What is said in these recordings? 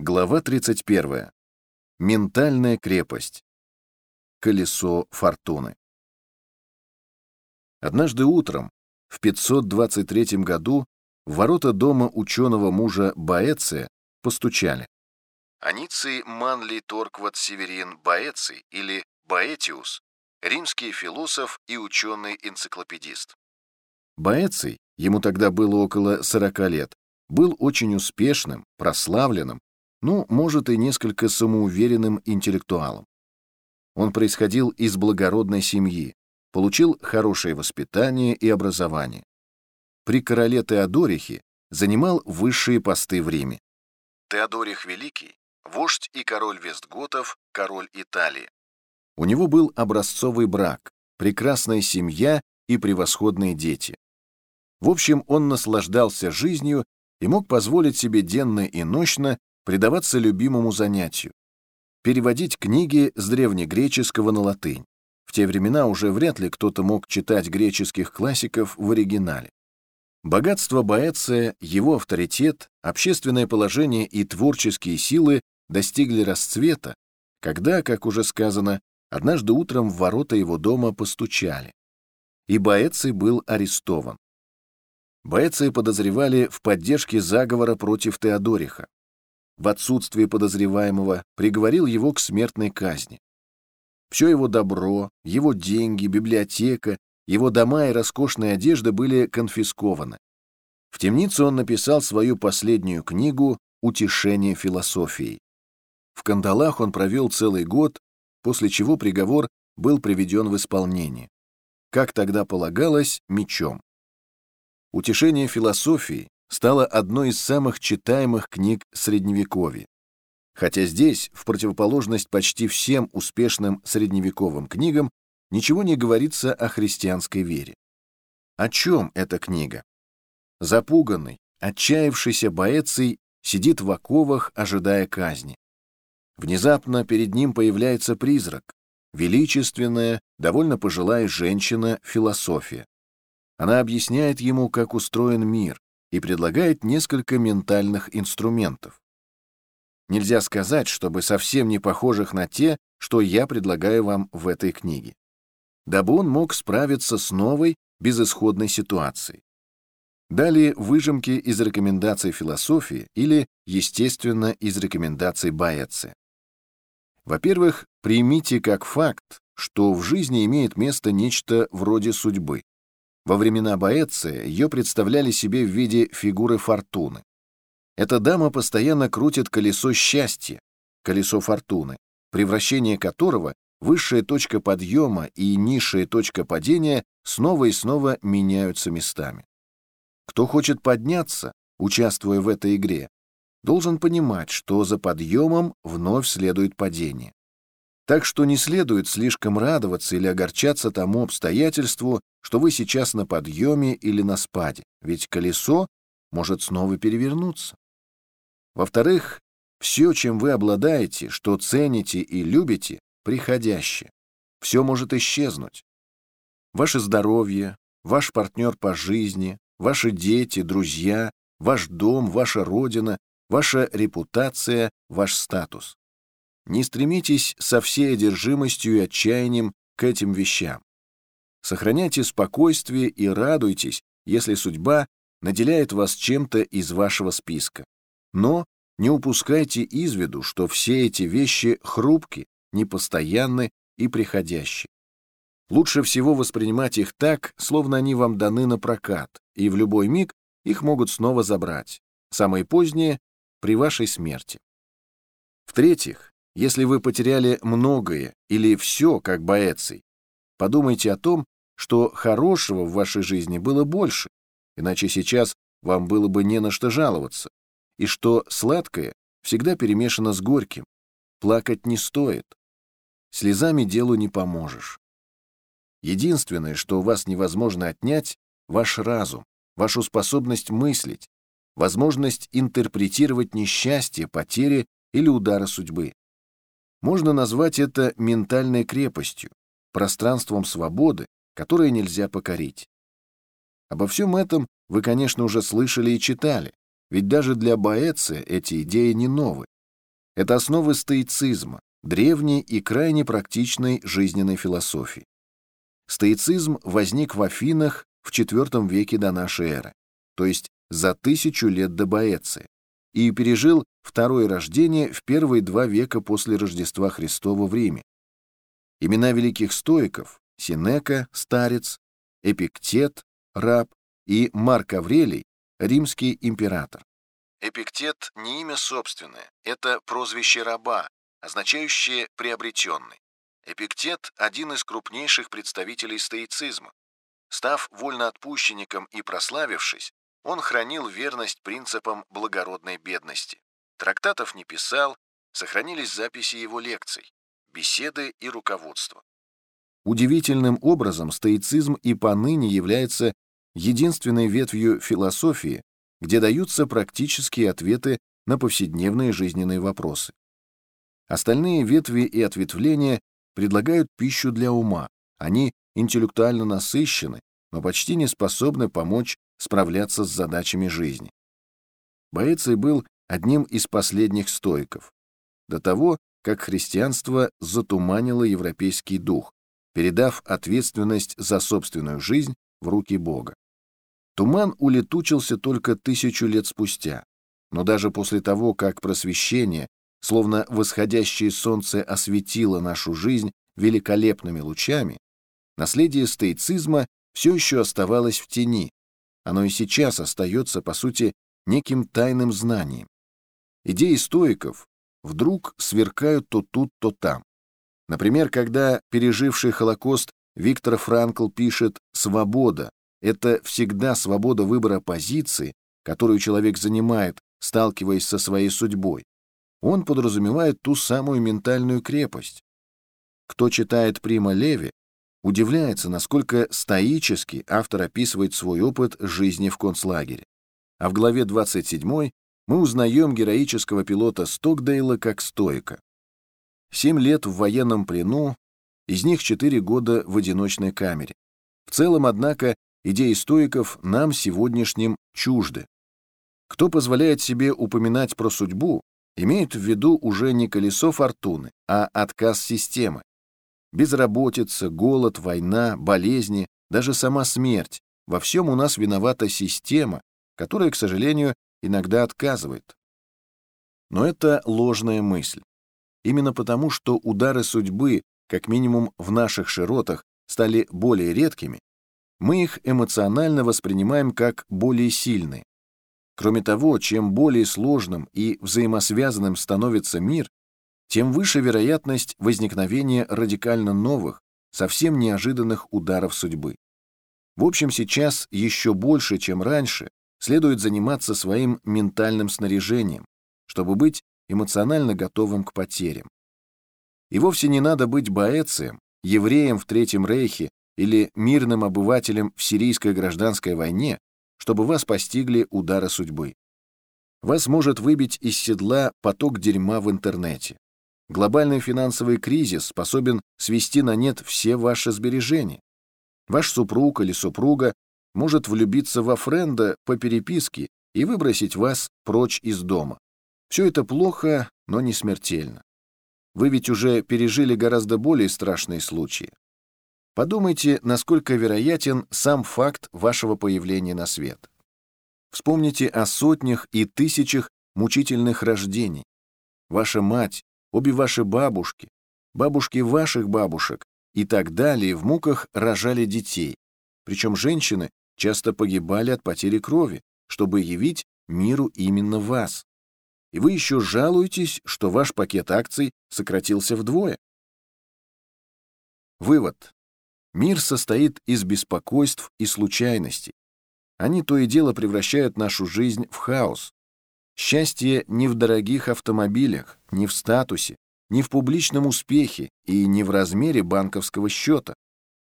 Глава 31. Ментальная крепость. Колесо фортуны. Однажды утром, в 523 году, в ворота дома ученого мужа Боэция постучали. Аниций Манли Торкват Северин Боэций или Боэтиус, римский философ и ученый-энциклопедист. Боэций, ему тогда было около 40 лет, был очень успешным, прославленным, ну, может, и несколько самоуверенным интеллектуалом. Он происходил из благородной семьи, получил хорошее воспитание и образование. При короле Теодорихе занимал высшие посты в Риме. Теодорих Великий – вождь и король Вестготов, король Италии. У него был образцовый брак, прекрасная семья и превосходные дети. В общем, он наслаждался жизнью и мог позволить себе денно и ночно предаваться любимому занятию — переводить книги с древнегреческого на латынь. В те времена уже вряд ли кто-то мог читать греческих классиков в оригинале. Богатство Боэция, его авторитет, общественное положение и творческие силы достигли расцвета, когда, как уже сказано, однажды утром в ворота его дома постучали. И Боэций был арестован. Боэция подозревали в поддержке заговора против Теодориха в отсутствие подозреваемого, приговорил его к смертной казни. Все его добро, его деньги, библиотека, его дома и роскошная одежда были конфискованы. В темнице он написал свою последнюю книгу «Утешение философией». В кандалах он провел целый год, после чего приговор был приведен в исполнение. Как тогда полагалось, мечом. «Утешение философии» стала одной из самых читаемых книг Средневековья. Хотя здесь, в противоположность почти всем успешным средневековым книгам, ничего не говорится о христианской вере. О чем эта книга? Запуганный, отчаявшийся Боэций сидит в оковах, ожидая казни. Внезапно перед ним появляется призрак, величественная, довольно пожилая женщина философия. Она объясняет ему, как устроен мир, и предлагает несколько ментальных инструментов. Нельзя сказать, чтобы совсем не похожих на те, что я предлагаю вам в этой книге. Дабы он мог справиться с новой, безысходной ситуацией. Далее выжимки из рекомендаций философии или, естественно, из рекомендаций Баэци. Во-первых, примите как факт, что в жизни имеет место нечто вроде судьбы. Во времена Боэция ее представляли себе в виде фигуры фортуны. Эта дама постоянно крутит колесо счастья, колесо фортуны, превращение которого высшая точка подъема и низшая точка падения снова и снова меняются местами. Кто хочет подняться, участвуя в этой игре, должен понимать, что за подъемом вновь следует падение. Так что не следует слишком радоваться или огорчаться тому обстоятельству, что вы сейчас на подъеме или на спаде, ведь колесо может снова перевернуться. Во-вторых, все, чем вы обладаете, что цените и любите, приходящее. Все может исчезнуть. Ваше здоровье, ваш партнер по жизни, ваши дети, друзья, ваш дом, ваша родина, ваша репутация, ваш статус. Не стремитесь со всей одержимостью и отчаянием к этим вещам. Сохраняйте спокойствие и радуйтесь, если судьба наделяет вас чем-то из вашего списка. Но не упускайте из виду, что все эти вещи хрупки, непостоянны и приходящие. Лучше всего воспринимать их так, словно они вам даны на прокат, и в любой миг их могут снова забрать. Самое позднее — при вашей смерти. В-третьих, если вы потеряли многое или все, как Боэций, подумайте о том, что хорошего в вашей жизни было больше, иначе сейчас вам было бы не на что жаловаться, и что сладкое всегда перемешано с горьким. Плакать не стоит. Слезами делу не поможешь. Единственное, что у вас невозможно отнять, ваш разум, вашу способность мыслить, возможность интерпретировать несчастье, потери или удары судьбы. Можно назвать это ментальной крепостью, пространством свободы, которое нельзя покорить. Обо всем этом вы, конечно, уже слышали и читали, ведь даже для Боэция эти идеи не новы. Это основы стоицизма, древней и крайне практичной жизненной философии. Стоицизм возник в Афинах в IV веке до нашей эры, то есть за тысячу лет до Боэции, и пережил второе рождение в первые два века после Рождества Христова в Риме. Имена великих стоиков — Синека, старец, Эпиктет, раб и Марк Аврелий, римский император. Эпиктет — не имя собственное, это прозвище раба, означающее «приобретенный». Эпиктет — один из крупнейших представителей стоицизма. Став вольноотпущенником и прославившись, он хранил верность принципам благородной бедности. Трактатов не писал, сохранились записи его лекций, беседы и руководство. Удивительным образом стоицизм и поныне является единственной ветвью философии, где даются практические ответы на повседневные жизненные вопросы. Остальные ветви и ответвления предлагают пищу для ума, они интеллектуально насыщены, но почти не способны помочь справляться с задачами жизни. Боэций был одним из последних стоиков, до того, как христианство затуманило европейский дух, передав ответственность за собственную жизнь в руки Бога. Туман улетучился только тысячу лет спустя, но даже после того, как просвещение, словно восходящее солнце осветило нашу жизнь великолепными лучами, наследие стоицизма все еще оставалось в тени, оно и сейчас остается, по сути, неким тайным знанием. Идеи стоиков вдруг сверкают то тут, то там. Например, когда переживший Холокост Виктор Франкл пишет «свобода» — это всегда свобода выбора позиции, которую человек занимает, сталкиваясь со своей судьбой. Он подразумевает ту самую ментальную крепость. Кто читает Прима Леви, удивляется, насколько стоически автор описывает свой опыт жизни в концлагере. А в главе 27 мы узнаем героического пилота Стокдейла как стоика. Семь лет в военном плену, из них четыре года в одиночной камере. В целом, однако, идеи стоиков нам сегодняшним чужды. Кто позволяет себе упоминать про судьбу, имеет в виду уже не колесо фортуны, а отказ системы. Безработица, голод, война, болезни, даже сама смерть — во всем у нас виновата система, которая, к сожалению, иногда отказывает. Но это ложная мысль. Именно потому, что удары судьбы, как минимум в наших широтах, стали более редкими, мы их эмоционально воспринимаем как более сильные. Кроме того, чем более сложным и взаимосвязанным становится мир, тем выше вероятность возникновения радикально новых, совсем неожиданных ударов судьбы. В общем, сейчас еще больше, чем раньше, следует заниматься своим ментальным снаряжением, чтобы быть эмоционально готовым к потерям. И вовсе не надо быть боэцием, евреем в Третьем Рейхе или мирным обывателем в сирийской гражданской войне, чтобы вас постигли удары судьбы. Вас может выбить из седла поток дерьма в интернете. Глобальный финансовый кризис способен свести на нет все ваши сбережения. Ваш супруг или супруга может влюбиться во френда по переписке и выбросить вас прочь из дома. Все это плохо, но не смертельно. Вы ведь уже пережили гораздо более страшные случаи. Подумайте, насколько вероятен сам факт вашего появления на свет. Вспомните о сотнях и тысячах мучительных рождений. Ваша мать, обе ваши бабушки, бабушки ваших бабушек и так далее в муках рожали детей, причем женщины часто погибали от потери крови, чтобы явить миру именно вас. И вы еще жалуетесь, что ваш пакет акций сократился вдвое. Вывод. Мир состоит из беспокойств и случайностей. Они то и дело превращают нашу жизнь в хаос, Счастье не в дорогих автомобилях, не в статусе, не в публичном успехе и не в размере банковского счета.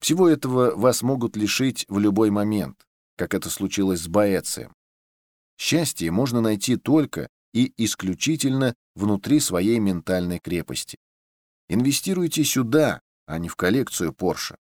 Всего этого вас могут лишить в любой момент, как это случилось с Боэцием. Счастье можно найти только и исключительно внутри своей ментальной крепости. Инвестируйте сюда, а не в коллекцию Porsche.